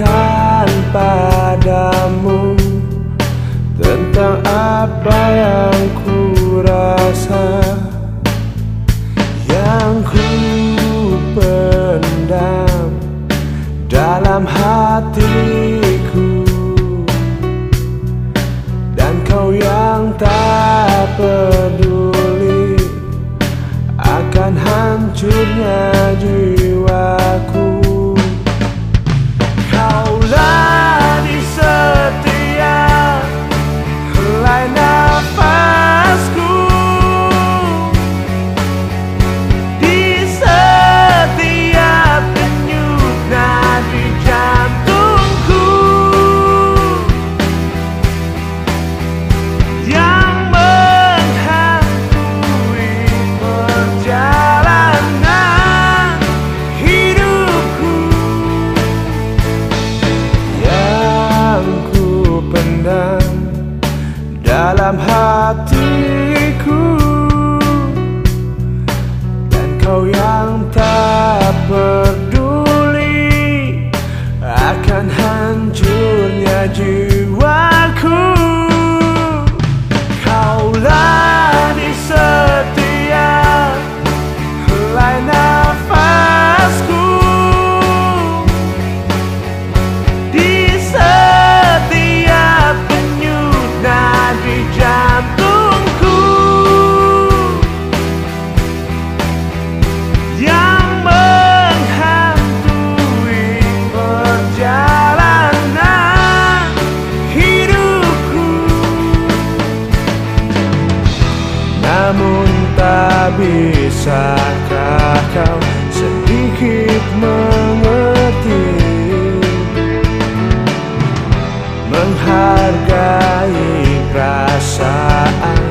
tanyakan padamu tentang apa yang ku rasa yang ku pendam dalam hatiku. Dan kau yang tak peduli akan hancurnya jiwa. Dan kau bisakah kau sedikit mengerti? Menghargai perasaan